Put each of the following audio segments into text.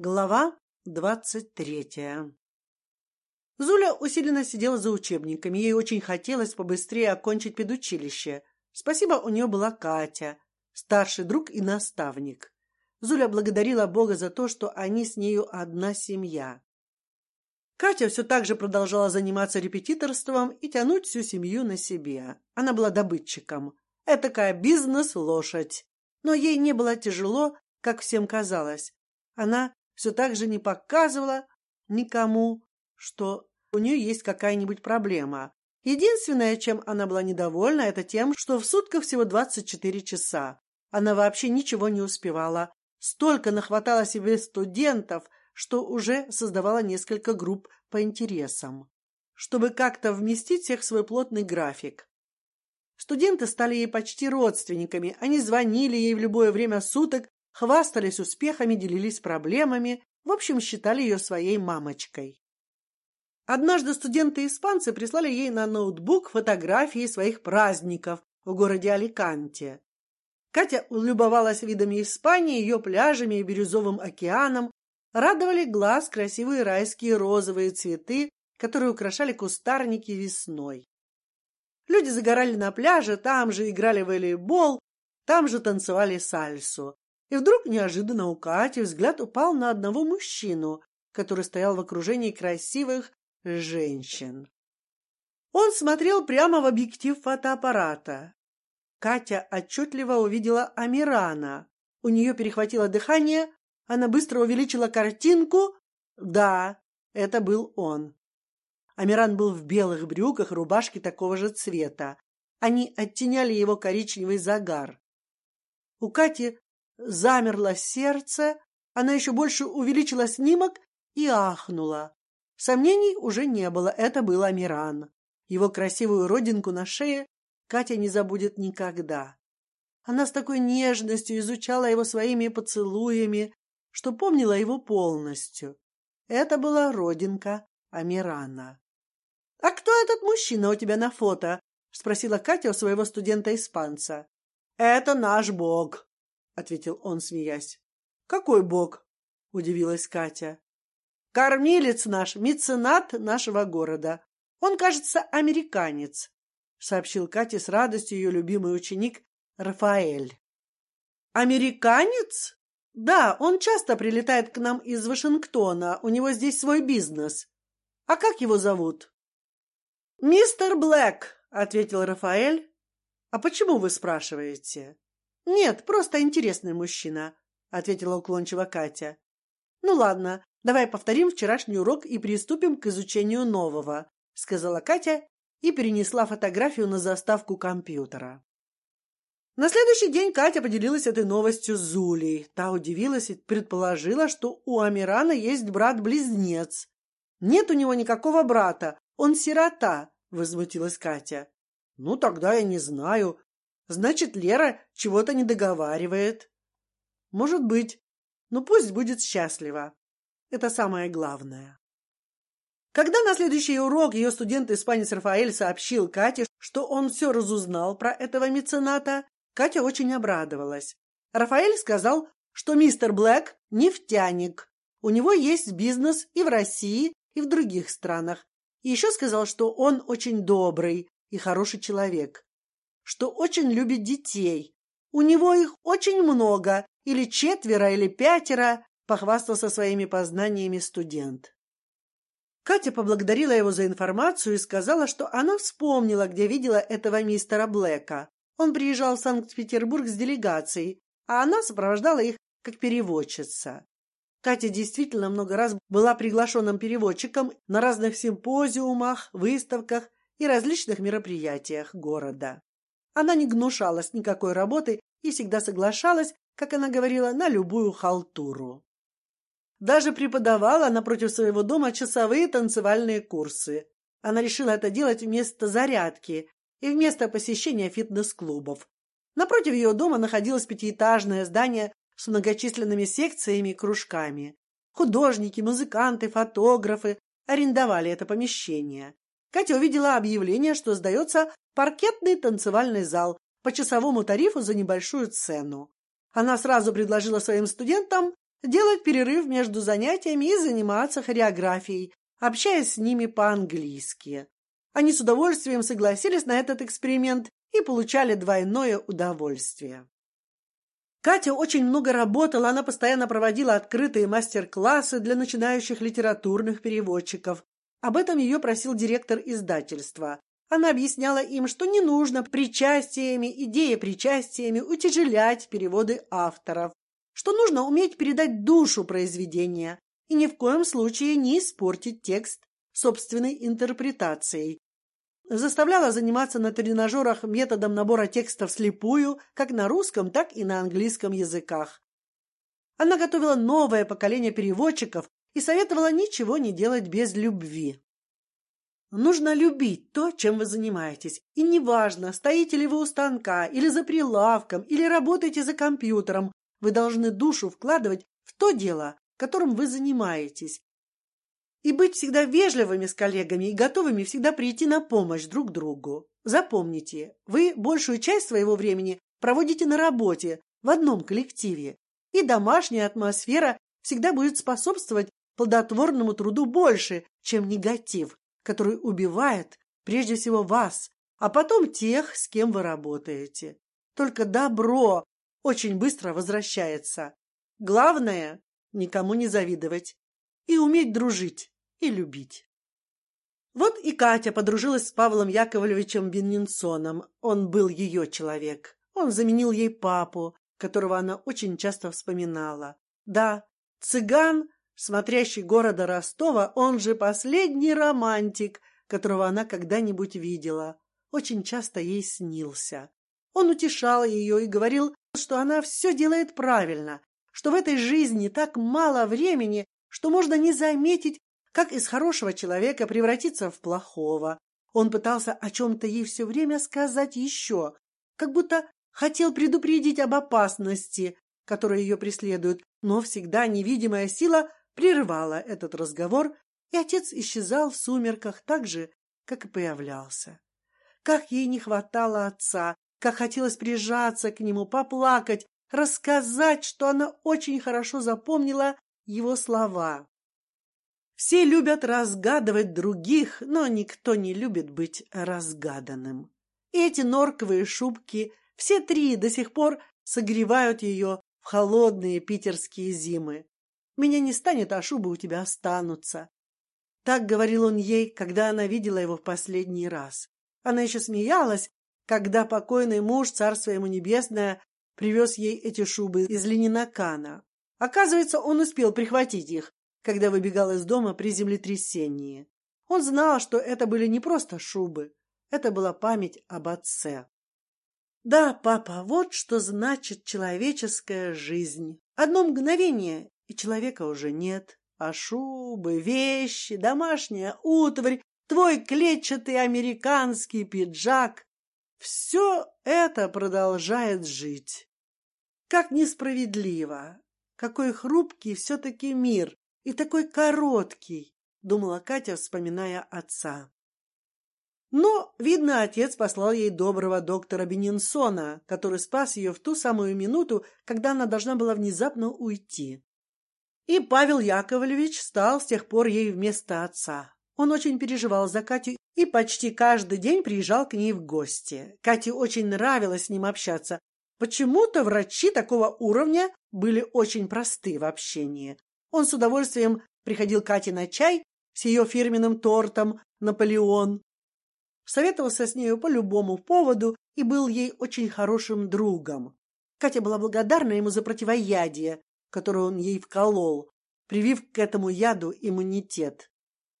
Глава двадцать третья. Зуля усиленно сидела за учебниками. Ей очень хотелось побыстрее окончить педучилище. Спасибо, у нее была Катя, старший друг и наставник. Зуля благодарила Бога за то, что они с нею одна семья. Катя все так же продолжала заниматься репетиторством и тянуть всю семью на себе. Она была добытчиком. Этакая бизнес-лошадь. Но ей не было тяжело, как всем казалось. Она все так же не показывала никому, что у нее есть какая-нибудь проблема. Единственное, чем она была недовольна, это тем, что в сутках всего двадцать четыре часа. Она вообще ничего не успевала. Столько нахватала себе студентов, что уже создавала несколько групп по интересам, чтобы как-то вместить всех в свой плотный график. Студенты стали ей почти родственниками. Они звонили ей в любое время суток хвастались успехами, делились проблемами, в общем, считали ее своей мамочкой. Однажды студенты-испанцы прислали ей на ноутбук фотографии своих праздников в городе Аликанте. Катя улюбовалась видами Испании, ее пляжами и бирюзовым океаном, радовали глаз красивые райские розовые цветы, которые украшали кустарники весной. Люди загорали на пляже, там же играли в волейбол, там же танцевали сальсу. И вдруг неожиданно у Кати взгляд упал на одного мужчину, который стоял в окружении красивых женщин. Он смотрел прямо в объектив фотоаппарата. Катя отчетливо увидела Амирана. У нее перехватило дыхание, она быстро увеличила картинку. Да, это был он. Амиран был в белых брюках, рубашке такого же цвета. Они оттеняли его коричневый загар. У Кати замерло сердце, она еще больше увеличила снимок и ахнула. Сомнений уже не было, это был Амиран. Его красивую родинку на шее Катя не забудет никогда. Она с такой нежностью изучала его своими поцелуями, что помнила его полностью. Это была родинка Амирана. А кто этот мужчина у тебя на фото? спросила Катя у своего студента-испанца. Это наш бог, ответил он, смеясь. Какой бог? удивилась Катя. Кормилец наш, меценат нашего города. Он, кажется, американец, сообщил Кате с радостью ее любимый ученик Рафаэль. Американец? Да, он часто прилетает к нам из Вашингтона. У него здесь свой бизнес. А как его зовут? Мистер Блэк, ответил Рафаэль. А почему вы спрашиваете? Нет, просто интересный мужчина, ответила уклончиво Катя. Ну ладно, давай повторим вчерашний урок и приступим к изучению нового, сказала Катя и перенесла фотографию на заставку компьютера. На следующий день Катя поделилась этой новостью с Зулей. Та удивилась и предположила, что у Амирана есть брат-близнец. Нет у него никакого брата, он сирота, возмутилась Катя. Ну тогда я не знаю, Значит, Лера чего-то не договаривает. Может быть, но пусть будет счастлива. Это самое главное. Когда на следующий урок ее студент испанец Рафаэль сообщил Кате, что он все разузнал про этого мецената, Катя очень обрадовалась. Рафаэль сказал, что мистер Блэк нефтяник, у него есть бизнес и в России, и в других странах. И еще сказал, что он очень добрый и хороший человек что очень любит детей. У него их очень много, или четверо, или пятеро, похвастался своими познаниями студент. Катя поблагодарила его за информацию и сказала, что она вспомнила, где видела этого мистера Блэка. Он приезжал в Санкт-Петербург с делегацией, а она сопровождала их как переводчица. Катя действительно много раз была приглашенным переводчиком на разных симпозиумах, выставках и различных мероприятиях города. Она не гнушалась никакой работы и всегда соглашалась, как она говорила, на любую халтуру. Даже преподавала напротив своего дома часовые танцевальные курсы. Она решила это делать вместо зарядки и вместо посещения фитнес-клубов. Напротив ее дома находилось пятиэтажное здание с многочисленными секциями и кружками. Художники, музыканты, фотографы арендовали это помещение. Катя увидела объявление, что сдается паркетный танцевальный зал по часовому тарифу за небольшую цену. Она сразу предложила своим студентам делать перерыв между занятиями и заниматься хореографией, общаясь с ними по-английски. Они с удовольствием согласились на этот эксперимент и получали двойное удовольствие. Катя очень много работала, она постоянно проводила открытые мастер-классы для начинающих литературных переводчиков. Об этом ее просил директор издательства. Она объясняла им, что не нужно причастиями, идеи причастиями утяжелять переводы авторов, что нужно уметь передать душу произведения и ни в коем случае не испортить текст собственной интерпретацией. Заставляла заниматься на тренажерах методом набора текстов слепую, как на русском, так и на английском языках. Она готовила новое поколение переводчиков и советовала ничего не делать без любви. Нужно любить то, чем вы занимаетесь, и неважно, стоите ли вы у станка или за прилавком или работаете за компьютером, вы должны душу вкладывать в то дело, которым вы занимаетесь, и быть всегда вежливыми с коллегами и готовыми всегда прийти на помощь друг другу. Запомните, вы большую часть своего времени проводите на работе в одном коллективе, и домашняя атмосфера всегда будет способствовать плодотворному труду больше, чем негатив, который убивает прежде всего вас, а потом тех, с кем вы работаете. Только добро очень быстро возвращается. Главное никому не завидовать и уметь дружить и любить. Вот и Катя подружилась с Павлом Яковлевичем Беннинсоном. Он был ее человек. Он заменил ей папу, которого она очень часто вспоминала. Да, цыган, смотрящий города Ростова, он же последний романтик, которого она когда-нибудь видела. Очень часто ей снился. Он утешал ее и говорил, что она все делает правильно, что в этой жизни так мало времени, что можно не заметить, как из хорошего человека превратиться в плохого. Он пытался о чем-то ей все время сказать еще, как будто хотел предупредить об опасности, которая ее преследует, но всегда невидимая сила прерывала этот разговор, и отец исчезал в сумерках так же, как и появлялся. Как ей не хватало отца, как хотелось прижаться к нему, поплакать, рассказать, что она очень хорошо запомнила его слова. Все любят разгадывать других, но никто не любит быть разгаданным. И эти норковые шубки, все три до сих пор согревают ее в холодные питерские зимы. Меня не станет, а шубы у тебя останутся. Так говорил он ей, когда она видела его в последний раз. Она еще смеялась, когда покойный муж, царство ему небесное, привез ей эти шубы из Ленинакана. Оказывается, он успел прихватить их, когда выбегал из дома при землетрясении. Он знал, что это были не просто шубы, это была память об отце. Да, папа, вот что значит человеческая жизнь. Одно мгновение, и человека уже нет. А шубы, вещи, домашняя утварь, твой клетчатый американский пиджак — все это продолжает жить. Как несправедливо, какой хрупкий все-таки мир, и такой короткий, думала Катя, вспоминая отца. Но, видно, отец послал ей доброго доктора Бенинсона, который спас ее в ту самую минуту, когда она должна была внезапно уйти. И Павел Яковлевич стал с тех пор ей вместо отца. Он очень переживал за Катю и почти каждый день приезжал к ней в гости. Кате очень нравилось с ним общаться. Почему-то врачи такого уровня были очень просты в общении. Он с удовольствием приходил Кате на чай с ее фирменным тортом Наполеон, советовался с нею по любому поводу и был ей очень хорошим другом. Катя была благодарна ему за противоядие, которое он ей вколол, привив к этому яду иммунитет.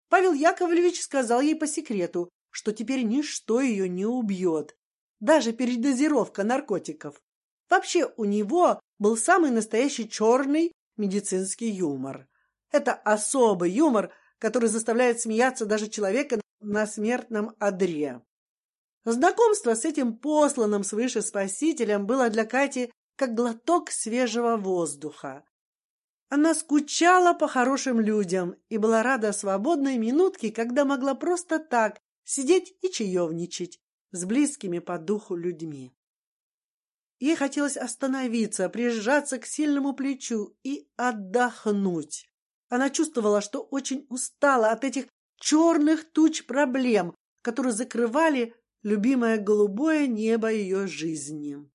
Павел Яковлевич сказал ей по секрету, что теперь ничто ее не убьет, даже передозировка наркотиков. Вообще у него был самый настоящий черный медицинский юмор. Это особый юмор, который заставляет смеяться даже человека на смертном одре. Знакомство с этим посланным свыше спасителем было для Кати как глоток свежего воздуха. Она скучала по хорошим людям и была рада свободной минутке, когда могла просто так сидеть и чаевничать с близкими по духу людьми. Ей хотелось остановиться, прижаться к сильному плечу и отдохнуть. Она чувствовала, что очень устала от этих черных туч проблем, которые закрывали любимое голубое небо ее жизни.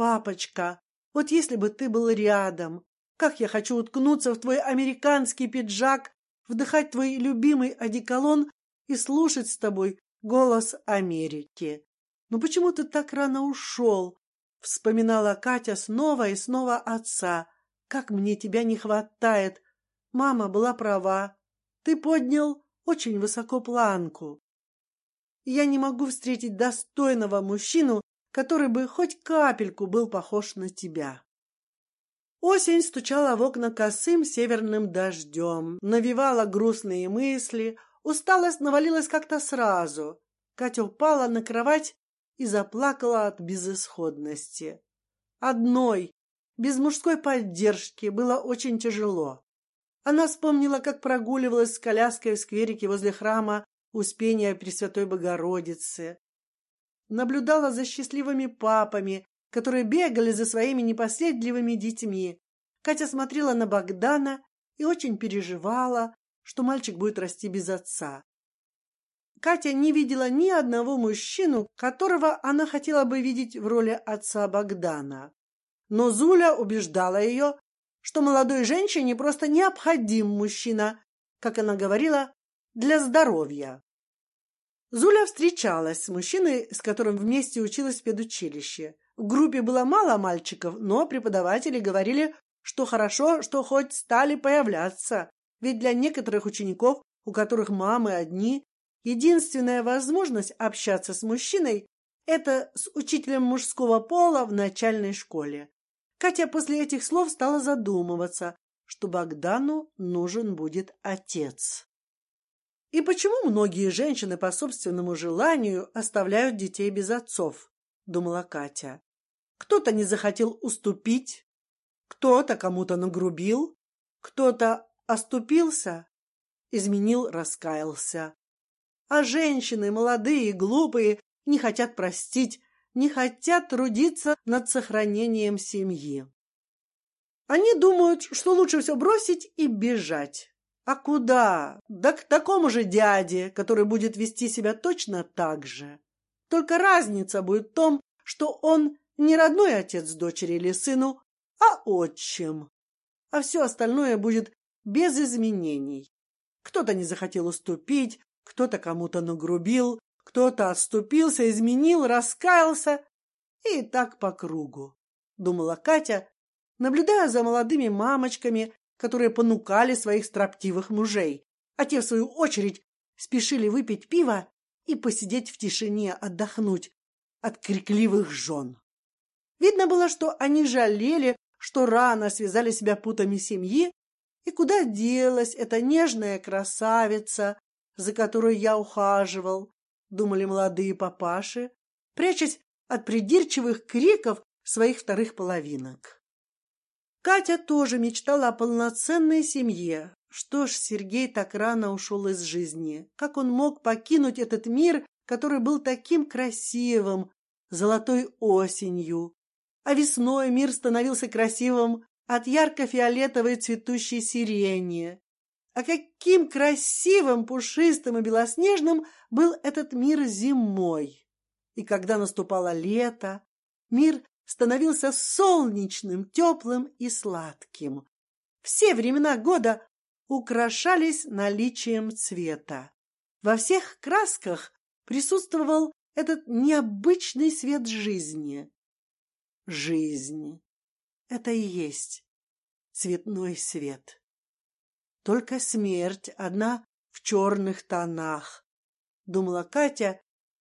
Папочка, вот если бы ты был рядом, как я хочу уткнуться в твой американский пиджак, вдыхать твой любимый одеколон и слушать с тобой голос Америки. Но почему ты так рано ушел? Вспоминала Катя снова и снова отца. Как мне тебя не хватает. Мама была права. Ты поднял очень высоко планку. Я не могу встретить достойного мужчину, который бы хоть капельку был похож на тебя. Осень стучала в окна косым северным дождем, навевала грустные мысли. Усталость навалилась как-то сразу. Катя упала на кровать и заплакала от безысходности. Одной, без мужской поддержки, было очень тяжело. Она вспомнила, как прогуливалась с коляской в скверике возле храма Успения Пресвятой Богородицы, наблюдала за счастливыми папами, которые бегали за своими непоследливыми детьми. Катя смотрела на Богдана и очень переживала, что мальчик будет расти без отца. Катя не видела ни одного мужчину, которого она хотела бы видеть в роли отца Богдана. Но Зуля убеждала ее, что молодой женщине просто необходим мужчина, как она говорила, для здоровья. Зуля встречалась с мужчиной, с которым вместе училась в педучилище. В группе было мало мальчиков, но преподаватели говорили, что хорошо, что хоть стали появляться, ведь для некоторых учеников, у которых мамы одни, Единственная возможность общаться с мужчиной – это с учителем мужского пола в начальной школе. Катя после этих слов стала задумываться, что Богдану нужен будет отец. И почему многие женщины по собственному желанию оставляют детей без отцов? Думала Катя. Кто-то не захотел уступить, кто-то кому-то нагрубил, кто-то оступился, изменил, раскаялся. А женщины, молодые и глупые, не хотят простить, не хотят трудиться над сохранением семьи. Они думают, что лучше все бросить и бежать. А куда? Да к такому же дяде, который будет вести себя точно так же. Только разница будет в том, что он не родной отец дочери или сыну, а отчим. А все остальное будет без изменений. Кто-то не захотел уступить, кто-то кому-то нагрубил, кто-то отступился, изменил, раскаялся, и так по кругу. Думала Катя, наблюдая за молодыми мамочками, которые понукали своих строптивых мужей, а те в свою очередь спешили выпить пиво и посидеть в тишине, отдохнуть от крикливых жен. Видно было, что они жалели, что рано связали себя путами семьи, и куда делась эта нежная красавица, за которой я ухаживал, думали молодые папаши, прячась от придирчивых криков своих вторых половинок. Катя тоже мечтала о полноценной семье. Что ж, Сергей так рано ушел из жизни. Как он мог покинуть этот мир, который был таким красивым, золотой осенью, а весной мир становился красивым от ярко-фиолетовой цветущей сирени, а каким красивым, пушистым и белоснежным был этот мир зимой! И когда наступало лето, мир становился солнечным, теплым и сладким. Все времена года украшались наличием цвета. Во всех красках присутствовал этот необычный свет жизни. Жизнь — это и есть цветной свет. Только смерть одна в черных тонах, думала Катя,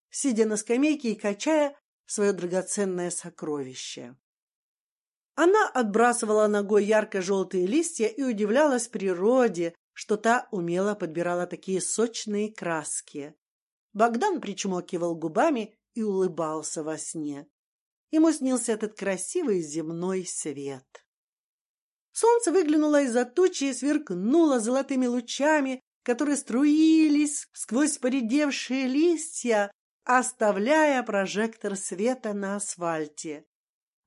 сидя на скамейке и качая свое драгоценное сокровище. Она отбрасывала ногой ярко-желтые листья и удивлялась природе, что та умело подбирала такие сочные краски. Богдан причмокивал губами и улыбался во сне. Ему снился этот красивый земной свет. Солнце выглянуло из-за тучи и сверкнуло золотыми лучами, которые струились сквозь поредевшие листья, оставляя прожектор света на асфальте.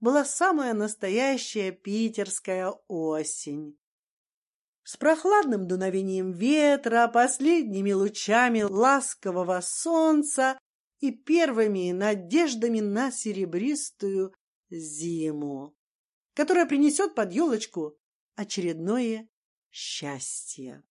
Была самая настоящая питерская осень. С прохладным дуновением ветра, последними лучами ласкового солнца и первыми надеждами на серебристую зиму, которая принесет под елочку очередное счастье.